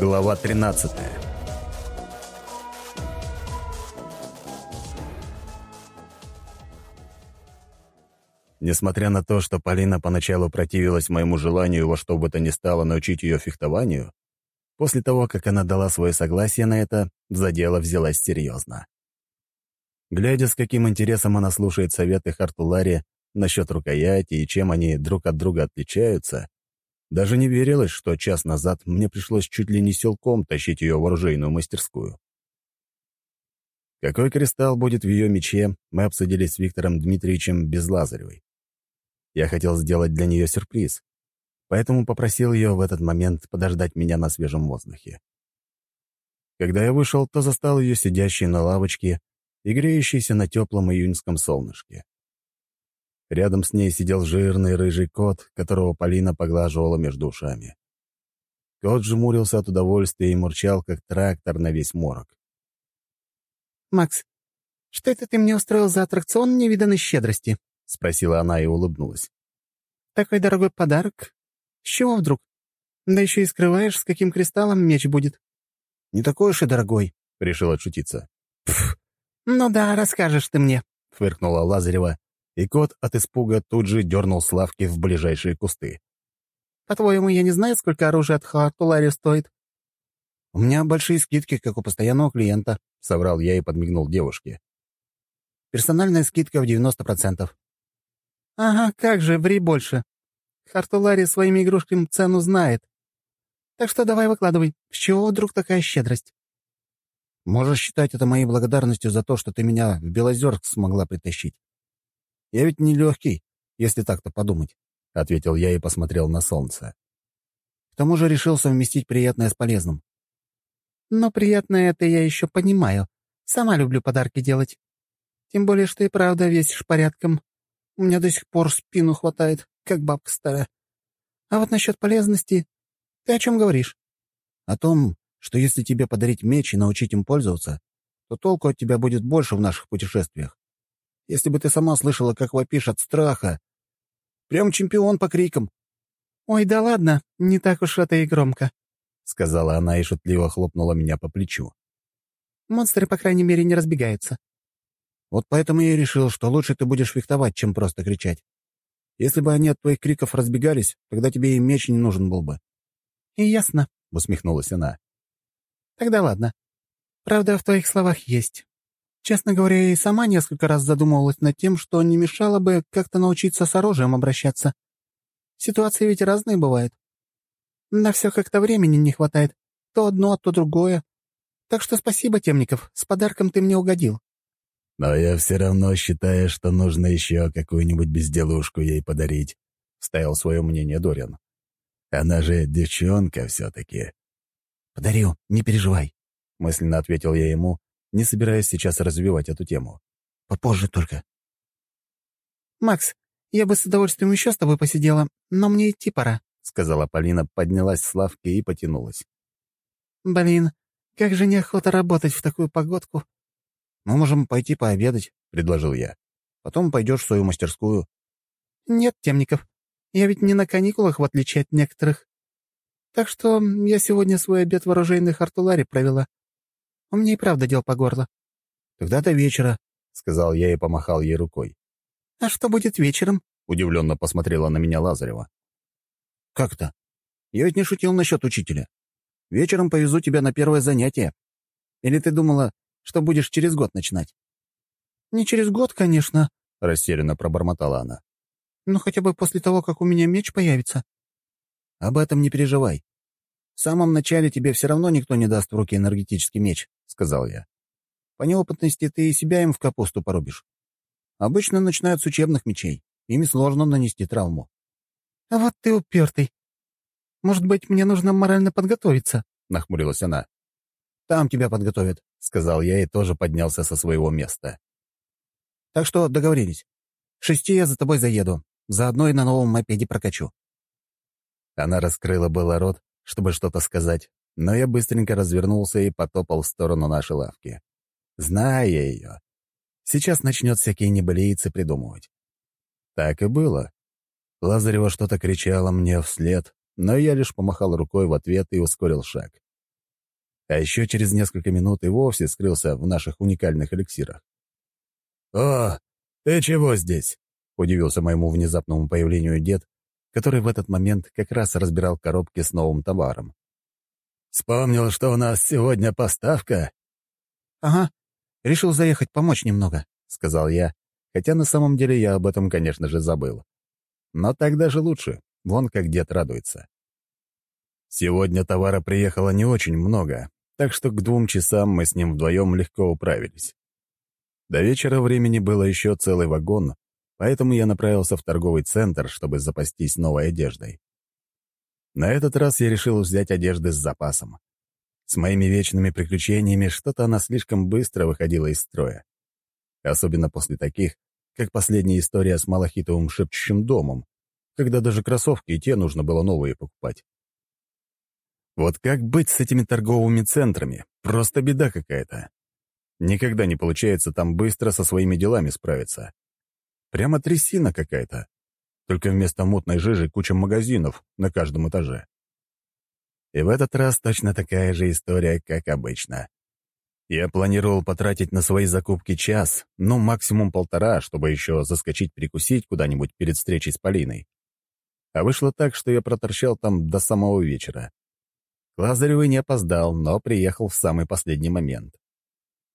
Глава 13 Несмотря на то, что Полина поначалу противилась моему желанию во что бы то ни стало научить ее фехтованию, после того, как она дала свое согласие на это, за дело взялась серьезно. Глядя, с каким интересом она слушает советы Хартулари насчет рукояти и чем они друг от друга отличаются, даже не верилось, что час назад мне пришлось чуть ли не силком тащить ее в оружейную мастерскую. Какой кристалл будет в ее мече, мы обсудили с Виктором Дмитриевичем Безлазаревой. Я хотел сделать для нее сюрприз, поэтому попросил ее в этот момент подождать меня на свежем воздухе. Когда я вышел, то застал ее сидящей на лавочке и греющейся на теплом июньском солнышке. Рядом с ней сидел жирный рыжий кот, которого Полина поглаживала между ушами. Кот жмурился от удовольствия и мурчал, как трактор на весь морок. «Макс, что это ты мне устроил за аттракцион невиданной щедрости?» — спросила она и улыбнулась. «Такой дорогой подарок? С чего вдруг? Да еще и скрываешь, с каким кристаллом меч будет». «Не такой уж и дорогой», — решил отшутиться. «Пф, ну да, расскажешь ты мне», — фыркнула Лазарева, и кот от испуга тут же дернул с лавки в ближайшие кусты. «По-твоему, я не знаю, сколько оружия от Хартулари стоит?» «У меня большие скидки, как у постоянного клиента», — соврал я и подмигнул девушке. «Персональная скидка в 90%. «Ага, как же, ври больше. Хартулари своими игрушками цену знает. Так что давай выкладывай. С чего вдруг такая щедрость?» «Можешь считать это моей благодарностью за то, что ты меня в Белозерск смогла притащить. Я ведь не легкий, если так-то подумать», — ответил я и посмотрел на солнце. К тому же решил совместить приятное с полезным. «Но приятное это я еще понимаю. Сама люблю подарки делать. Тем более, что и правда весишь порядком. У меня до сих пор спину хватает, как бабка старая. А вот насчет полезности... Ты о чем говоришь?» «О том, что если тебе подарить меч и научить им пользоваться, то толку от тебя будет больше в наших путешествиях. Если бы ты сама слышала, как вопишь от страха. Прям чемпион по крикам. «Ой, да ладно, не так уж это и громко», — сказала она и шутливо хлопнула меня по плечу. «Монстры, по крайней мере, не разбегаются». «Вот поэтому я и решил, что лучше ты будешь фехтовать, чем просто кричать. Если бы они от твоих криков разбегались, тогда тебе и меч не нужен был бы». «И ясно», — усмехнулась она. «Тогда ладно. Правда в твоих словах есть. Честно говоря, я и сама несколько раз задумывалась над тем, что не мешало бы как-то научиться с оружием обращаться. Ситуации ведь разные бывают. На все как-то времени не хватает. То одно, то другое. Так что спасибо, Темников, с подарком ты мне угодил. Но я все равно считаю, что нужно еще какую-нибудь безделушку ей подарить, — ставил свое мнение Дориан. Она же девчонка все-таки. Подарю, не переживай, — мысленно ответил я ему, не собираясь сейчас развивать эту тему. Попозже только. «Макс, я бы с удовольствием еще с тобой посидела, но мне идти пора», — сказала Полина, поднялась с лавки и потянулась. «Блин, как же неохота работать в такую погодку». «Мы можем пойти пообедать», — предложил я. «Потом пойдешь в свою мастерскую». «Нет, Темников, я ведь не на каникулах, в отличие от некоторых. Так что я сегодня свой обед в оружейной артиллерии провела. У меня и правда дел по горло». «Тогда до вечера», — сказал я и помахал ей рукой. «А что будет вечером?» — удивленно посмотрела на меня Лазарева. «Как то Я ведь не шутил насчет учителя. Вечером повезу тебя на первое занятие. Или ты думала, что будешь через год начинать?» «Не через год, конечно», — растерянно пробормотала она. «Но хотя бы после того, как у меня меч появится». «Об этом не переживай. В самом начале тебе все равно никто не даст в руки энергетический меч. — сказал я. «По неопытности ты и себя им в капусту порубишь. Обычно начинают с учебных мечей. Ими сложно нанести травму». «А вот ты упертый. Может быть, мне нужно морально подготовиться?» — нахмурилась она. «Там тебя подготовят», — сказал я и тоже поднялся со своего места. «Так что договорились. К шести я за тобой заеду. Заодно и на новом мопеде прокачу». Она раскрыла было рот, чтобы что-то сказать, но я быстренько развернулся и потопал в сторону нашей лавки. Зная ее. Сейчас начнет всякие небылицы придумывать. Так и было. Лазарева что-то кричала мне вслед, но я лишь помахал рукой в ответ и ускорил шаг. А еще через несколько минут и вовсе скрылся в наших уникальных эликсирах. «О, ты чего здесь?» — удивился моему внезапному появлению дед, который в этот момент как раз разбирал коробки с новым товаром. «Вспомнил, что у нас сегодня поставка?» «Ага, решил заехать помочь немного», — сказал я, хотя на самом деле я об этом, конечно же, забыл. Но так даже лучше, вон как дед радуется. Сегодня товара приехало не очень много, так что к двум часам мы с ним вдвоем легко управились. До вечера времени было еще целый вагон, поэтому я направился в торговый центр, чтобы запастись новой одеждой. На этот раз я решил взять одежды с запасом. С моими вечными приключениями что-то она слишком быстро выходила из строя. Особенно после таких, как последняя история с малахитовым шепчущим домом, когда даже кроссовки и те нужно было новые покупать. Вот как быть с этими торговыми центрами? Просто беда какая-то. Никогда не получается там быстро со своими делами справиться. Прямо трясина какая-то. Только вместо мутной жижи куча магазинов на каждом этаже. И в этот раз точно такая же история, как обычно. Я планировал потратить на свои закупки час, ну, максимум полтора, чтобы еще заскочить перекусить куда-нибудь перед встречей с Полиной. А вышло так, что я проторчал там до самого вечера. Лазаревый не опоздал, но приехал в самый последний момент.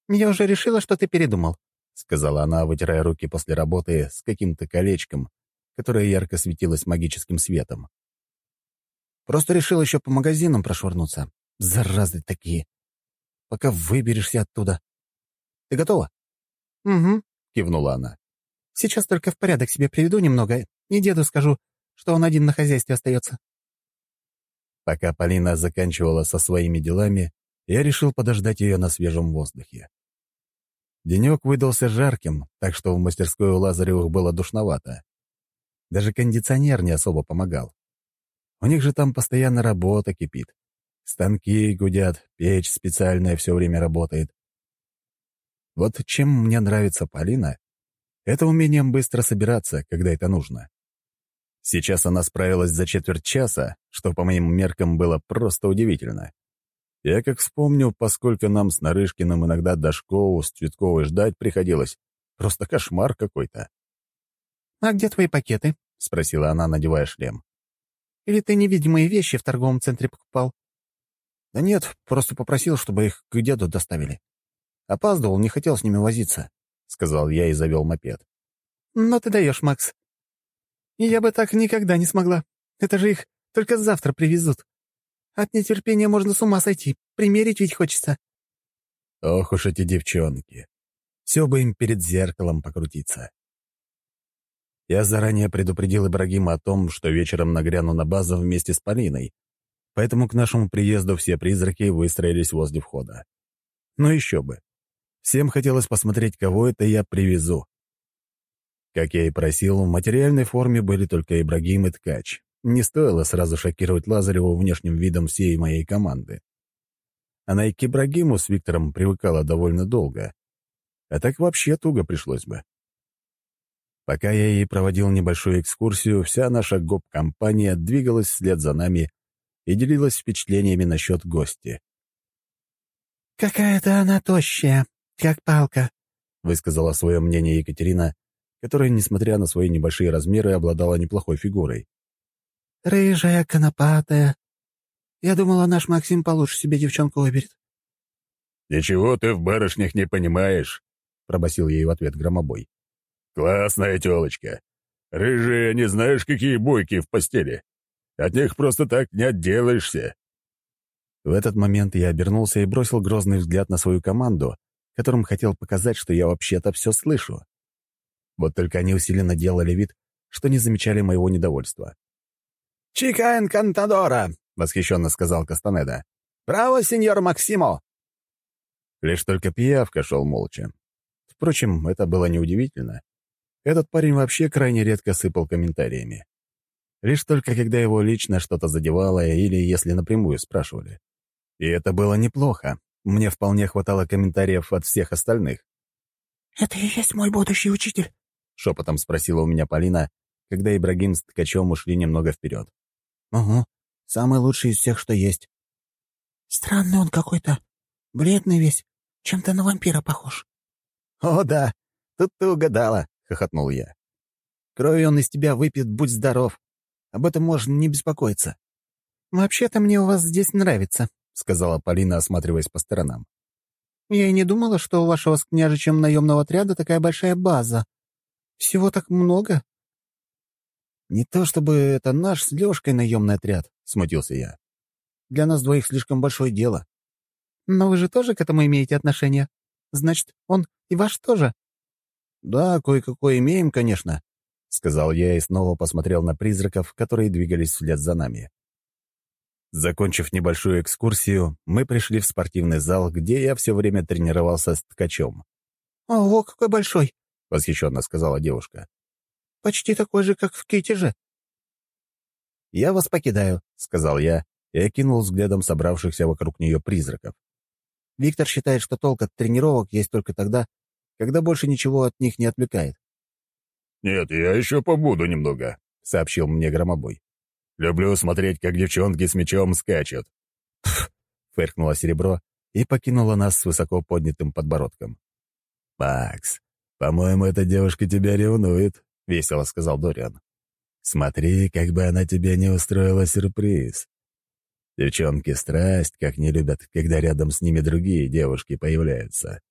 «Я уже решила, что ты передумал», — сказала она, вытирая руки после работы с каким-то колечком, которое ярко светилось магическим светом. «Просто решил еще по магазинам прошвырнуться. Заразы такие. Пока выберешься оттуда. Ты готова?» «Угу», — кивнула она. «Сейчас только в порядок себе приведу немного, и деду скажу, что он один на хозяйстве остается». Пока Полина заканчивала со своими делами, я решил подождать ее на свежем воздухе. Денек выдался жарким, так что в мастерской у Лазаревых было душновато. Даже кондиционер не особо помогал. У них же там постоянно работа кипит. Станки гудят, печь специальная все время работает. Вот чем мне нравится Полина, это умением быстро собираться, когда это нужно. Сейчас она справилась за четверть часа, что по моим меркам было просто удивительно. Я как вспомню, поскольку нам с Нарышкиным иногда до школы с Цветковой ждать приходилось. Просто кошмар какой-то. «А где твои пакеты?» — спросила она, надевая шлем. «Или ты невидимые вещи в торговом центре покупал?» «Да нет, просто попросил, чтобы их к деду доставили. Опаздывал, не хотел с ними возиться», — сказал я и завел мопед. «Но ты даешь, Макс. Я бы так никогда не смогла. Это же их только завтра привезут. От нетерпения можно с ума сойти. Примерить ведь хочется». Ох уж эти девчонки. Все бы им перед зеркалом покрутиться. Я заранее предупредил Ибрагима о том, что вечером нагряну на базу вместе с Полиной, поэтому к нашему приезду все призраки выстроились возле входа. Ну еще бы. Всем хотелось посмотреть, кого это я привезу. Как я и просил, в материальной форме были только Ибрагим и Ткач. Не стоило сразу шокировать Лазареву внешним видом всей моей команды. Она и к Ибрагиму с Виктором привыкала довольно долго. А так вообще туго пришлось бы. Пока я ей проводил небольшую экскурсию, вся наша гоп-компания двигалась вслед за нами и делилась впечатлениями насчет гости. «Какая-то она тощая, как палка», — высказала свое мнение Екатерина, которая, несмотря на свои небольшие размеры, обладала неплохой фигурой. «Рыжая, конопатая. Я думала, наш Максим получше себе девчонку выберет». «Ничего ты в барышнях не понимаешь», — пробасил ей в ответ громобой. «Классная телочка. Рыжие, не знаешь, какие бойки в постели. От них просто так не отделаешься». В этот момент я обернулся и бросил грозный взгляд на свою команду, которым хотел показать, что я вообще-то все слышу. Вот только они усиленно делали вид, что не замечали моего недовольства. «Чика энкантадора!» — восхищенно сказал Кастанеда. «Браво, сеньор Максимо!» Лишь только пиявка шел молча. Впрочем, это было неудивительно. Этот парень вообще крайне редко сыпал комментариями. Лишь только когда его лично что-то задевало или если напрямую спрашивали. И это было неплохо. Мне вполне хватало комментариев от всех остальных. «Это и есть мой будущий учитель?» — шепотом спросила у меня Полина, когда Ибрагим с Ткачем ушли немного вперед. «Угу, самый лучший из всех, что есть». «Странный он какой-то», Бледный весь, чем-то на вампира похож». «О, да, тут ты угадала», — хохотнул я. «Крови он из тебя выпьет, будь здоров. Об этом можно не беспокоиться». «Вообще-то мне у вас здесь нравится», — сказала Полина, осматриваясь по сторонам. «Я и не думала, что у вашего с княжичем наемного отряда такая большая база. Всего так много». «Не то чтобы это наш с Лёшкой наемный отряд», — смутился я. «Для нас двоих слишком большое дело». «Но вы же тоже к этому имеете отношение? Значит, он и ваш тоже?» «Да, кое-какое имеем, конечно», — сказал я и снова посмотрел на призраков, которые двигались вслед за нами. Закончив небольшую экскурсию, мы пришли в спортивный зал, где я все время тренировался с ткачом. «Ого, какой большой!» — восхищенно сказала девушка. «Почти такой же, как в Китеже». «Я вас покидаю», — сказал я и окинул взглядом собравшихся вокруг нее призраков. Виктор считает, что толк от тренировок есть только тогда, когда больше ничего от них не отвлекает. «Нет, я еще побуду немного», — сообщил мне Громобой. «Люблю смотреть, как девчонки с мечом скачут». «Пф!» — фыркнуло серебро и покинуло нас с высоко поднятым подбородком. «Макс, по-моему, эта девушка тебя ревнует», — весело сказал Дориан. «Смотри, как бы она тебе не устроила сюрприз. Девчонки страсть, как не любят, когда рядом с ними другие девушки появляются».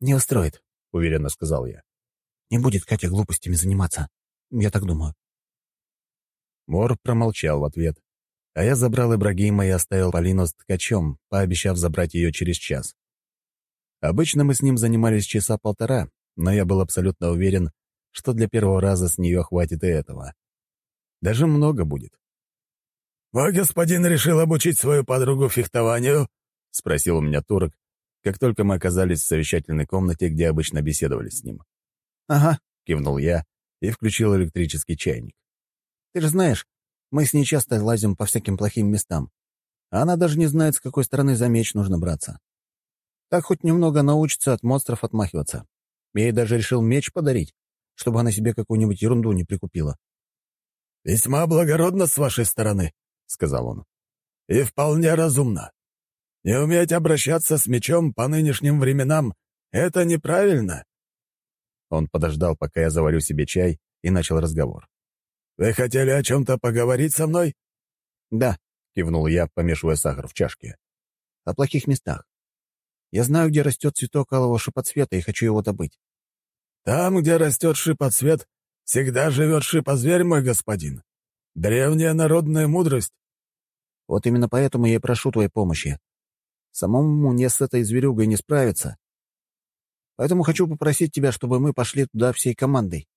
«Не устроит», — уверенно сказал я. «Не будет Катя глупостями заниматься. Я так думаю». Мор промолчал в ответ, а я забрал Ибрагима и оставил Полину с ткачом, пообещав забрать ее через час. Обычно мы с ним занимались часа полтора, но я был абсолютно уверен, что для первого раза с нее хватит и этого. Даже много будет. «Мой господин решил обучить свою подругу фехтованию?» — спросил у меня турок, как только мы оказались в совещательной комнате, где обычно беседовали с ним. «Ага», — кивнул я и включил электрический чайник. «Ты же знаешь, мы с ней часто лазим по всяким плохим местам. А она даже не знает, с какой стороны за меч нужно браться. Так хоть немного научится от монстров отмахиваться. Я ей даже решил меч подарить, чтобы она себе какую-нибудь ерунду не прикупила». «Весьма благородно с вашей стороны», — сказал он. «И вполне разумно. Не уметь обращаться с мечом по нынешним временам — это неправильно». Он подождал, пока я заварю себе чай, и начал разговор. «Вы хотели о чем-то поговорить со мной?» «Да», — кивнул я, помешивая сахар в чашке. «О плохих местах. Я знаю, где растет цветок алого шипоцвета, и хочу его добыть». «Там, где растет шипоцвет, всегда живет шипозверь, мой господин. Древняя народная мудрость». «Вот именно поэтому я и прошу твоей помощи. Самому мне с этой зверюгой не справиться. Поэтому хочу попросить тебя, чтобы мы пошли туда всей командой».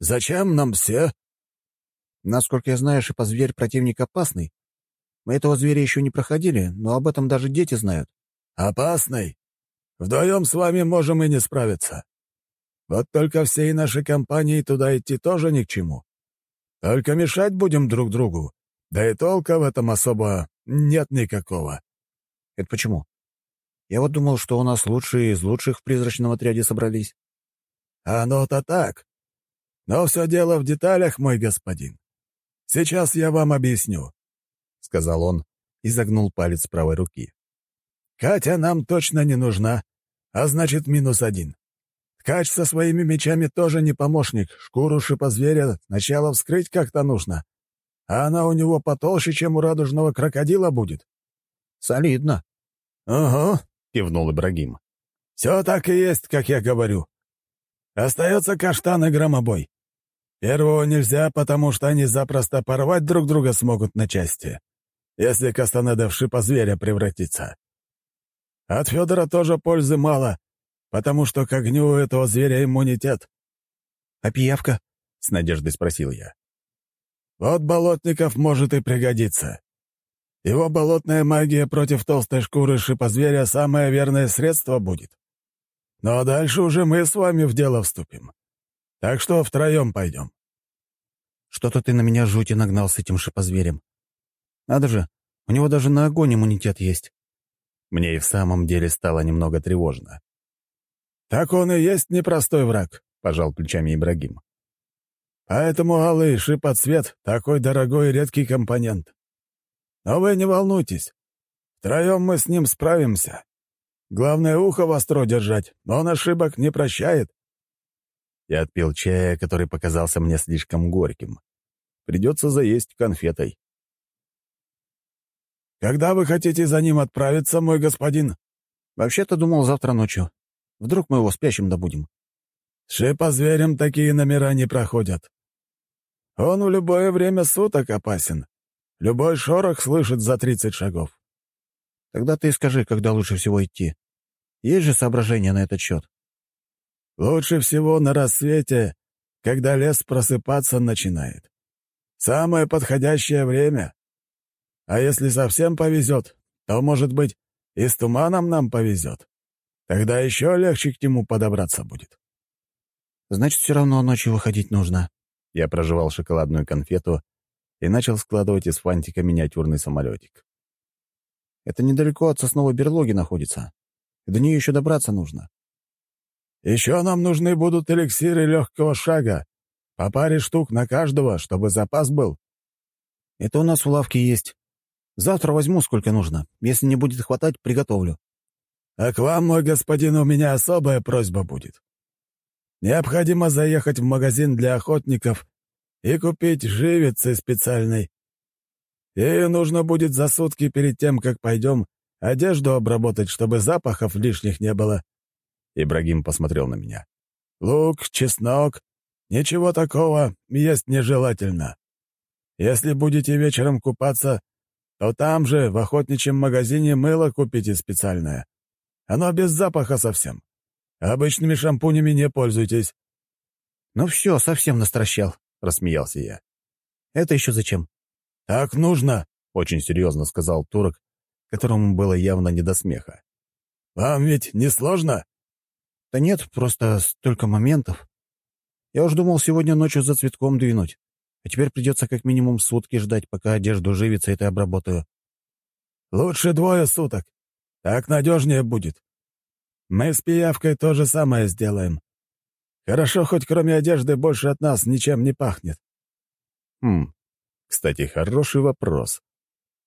«Зачем нам все?» «Насколько я знаю, шипозверь противник опасный. Мы этого зверя еще не проходили, но об этом даже дети знают». «Опасный? Вдвоем с вами можем и не справиться. Вот только всей нашей компании туда идти тоже ни к чему. Только мешать будем друг другу. Да и толка в этом особо нет никакого. Это почему? Я вот думал, что у нас лучшие из лучших в призрачном отряде собрались. Оно-то так. Но все дело в деталях, мой господин. Сейчас я вам объясню, — сказал он и загнул палец правой руки. Катя нам точно не нужна, а значит, минус один. Ткач со своими мечами тоже не помощник. Шкуру шипозверя сначала вскрыть как-то нужно. А она у него потолще, чем у радужного крокодила будет. «Солидно». «Угу», — кивнул Ибрагим. «Все так и есть, как я говорю. Остается каштан и громобой. Первого нельзя, потому что они запросто порвать друг друга смогут на части, если Кастанеда в шипа зверя превратится. От Федора тоже пользы мало, потому что к огню у этого зверя иммунитет». «А пиявка?» — с надеждой спросил я. «Вот болотников может и пригодиться. Его болотная магия против толстой шкуры шипозверя самое верное средство будет. Но дальше уже мы с вами в дело вступим. Так что втроем пойдем. Что-то ты на меня жути нагнал с этим шипозверем. Надо же, у него даже на огонь иммунитет есть. Мне и в самом деле стало немного тревожно. «Так он и есть непростой враг», — пожал плечами Ибрагим. «Поэтому алый шипоцвет — такой дорогой и редкий компонент. Но вы не волнуйтесь. Втроем мы с ним справимся. Главное, ухо востро держать, но он ошибок не прощает». Я отпил чая, который показался мне слишком горьким. Придется заесть конфетой. «Когда вы хотите за ним отправиться, мой господин?» «Вообще-то думал завтра ночью. Вдруг мы его спящим добудем». «Шипозверям такие номера не проходят. Он в любое время суток опасен. Любой шорох слышит за тридцать шагов». «Тогда ты скажи, когда лучше всего идти. Есть же соображения на этот счет?» «Лучше всего на рассвете, когда лес просыпаться начинает. Самое подходящее время. А если совсем повезет, то, может быть, и с туманом нам повезет. Тогда еще легче к нему подобраться будет. Значит, все равно ночью выходить нужно. Я прожевал шоколадную конфету и начал складывать из фантика миниатюрный самолетик. Это недалеко от сосновой берлоги находится. До нее еще добраться нужно. Еще нам нужны будут эликсиры легкого шага, по паре штук на каждого, чтобы запас был. Это у нас в лавке есть. Завтра возьму, сколько нужно. Если не будет хватать, приготовлю. А к вам, мой господин, у меня особая просьба будет. Необходимо заехать в магазин для охотников и купить живицы специальной. Ее нужно будет за сутки перед тем, как пойдем, одежду обработать, чтобы запахов лишних не было. Ибрагим посмотрел на меня. Лук, чеснок, Ничего такого есть нежелательно. Если будете вечером купаться, то там же, в охотничьем магазине, мыло купите специальное. Оно без запаха совсем. Обычными шампунями не пользуйтесь». «Ну все, совсем настращал», — рассмеялся я. «Это еще зачем?» «Так нужно», — очень серьезно сказал турок, которому было явно не до смеха. «Вам ведь не сложно?» «Да нет, просто столько моментов. Я уж думал сегодня ночью за цветком двинуть. А теперь придется как минимум сутки ждать, пока одежду живится, это обработаю. Лучше двое суток. Так надежнее будет. Мы с пиявкой то же самое сделаем. Хорошо, хоть кроме одежды больше от нас ничем не пахнет. Хм, кстати, хороший вопрос.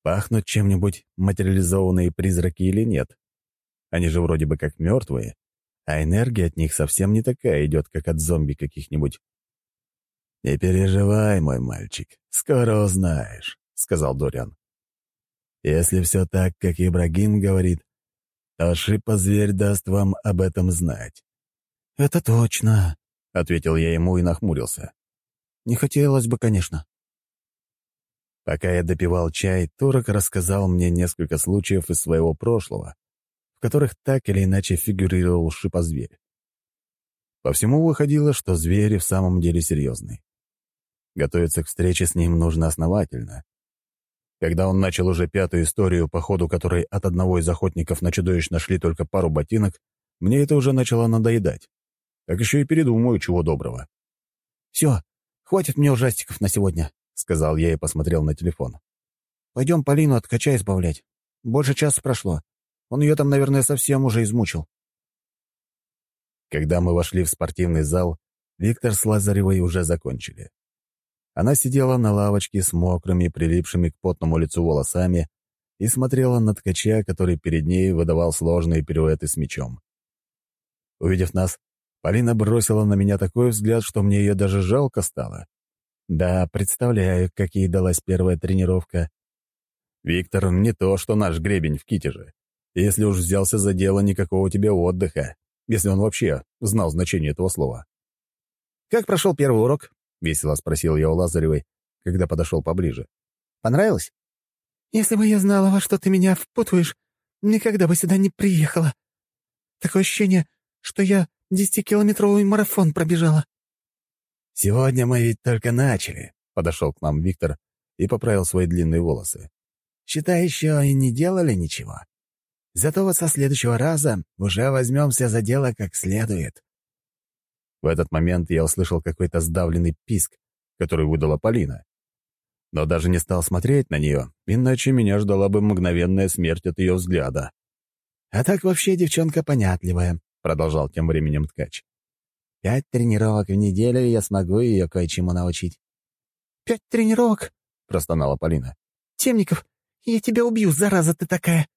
Пахнут чем-нибудь материализованные призраки или нет? Они же вроде бы как мертвые а энергия от них совсем не такая идет, как от зомби каких-нибудь. «Не переживай, мой мальчик, скоро узнаешь», — сказал Дориан. «Если все так, как Ибрагим говорит, то шипа-зверь даст вам об этом знать». «Это точно», — ответил я ему и нахмурился. «Не хотелось бы, конечно». Пока я допивал чай, Турок рассказал мне несколько случаев из своего прошлого, в которых так или иначе фигурировал шипозверь. По всему выходило, что зверь в самом деле серьезный. Готовиться к встрече с ним нужно основательно. Когда он начал уже пятую историю, по ходу которой от одного из охотников на чудовищ нашли только пару ботинок, мне это уже начало надоедать. Так еще и передумаю, чего доброго. «Все, хватит мне ужастиков на сегодня», — сказал я и посмотрел на телефон. «Пойдем Полину от кача избавлять. Больше часа прошло. Он ее там, наверное, совсем уже измучил. Когда мы вошли в спортивный зал, Виктор с Лазаревой уже закончили. Она сидела на лавочке с мокрыми, прилипшими к потному лицу волосами и смотрела на ткача, который перед ней выдавал сложные пируэты с мечом. Увидев нас, Полина бросила на меня такой взгляд, что мне ее даже жалко стало. Да, представляю, как ей далась первая тренировка. Виктор не то, что наш гребень в Китеже. Если уж взялся за дело, никакого тебе отдыха, если он вообще знал значение этого слова. «Как прошел первый урок?» — весело спросил я у Лазаревой, когда подошел поближе. «Понравилось?» «Если бы я знала, во что ты меня впутываешь, никогда бы сюда не приехала. Такое ощущение, что я десятикилометровый марафон пробежала». «Сегодня мы ведь только начали», — подошел к нам Виктор и поправил свои длинные волосы. «Считай, еще и не делали ничего. Зато вот со следующего раза уже возьмемся за дело как следует». В этот момент я услышал какой-то сдавленный писк, который выдала Полина. Но даже не стал смотреть на нее, иначе меня ждала бы мгновенная смерть от ее взгляда. «А так вообще девчонка понятливая», — продолжал тем временем ткач. «Пять тренировок в неделю, и я смогу ее кое-чему научить». «Пять тренировок?» — простонала Полина. «Темников, я тебя убью, зараза ты такая!»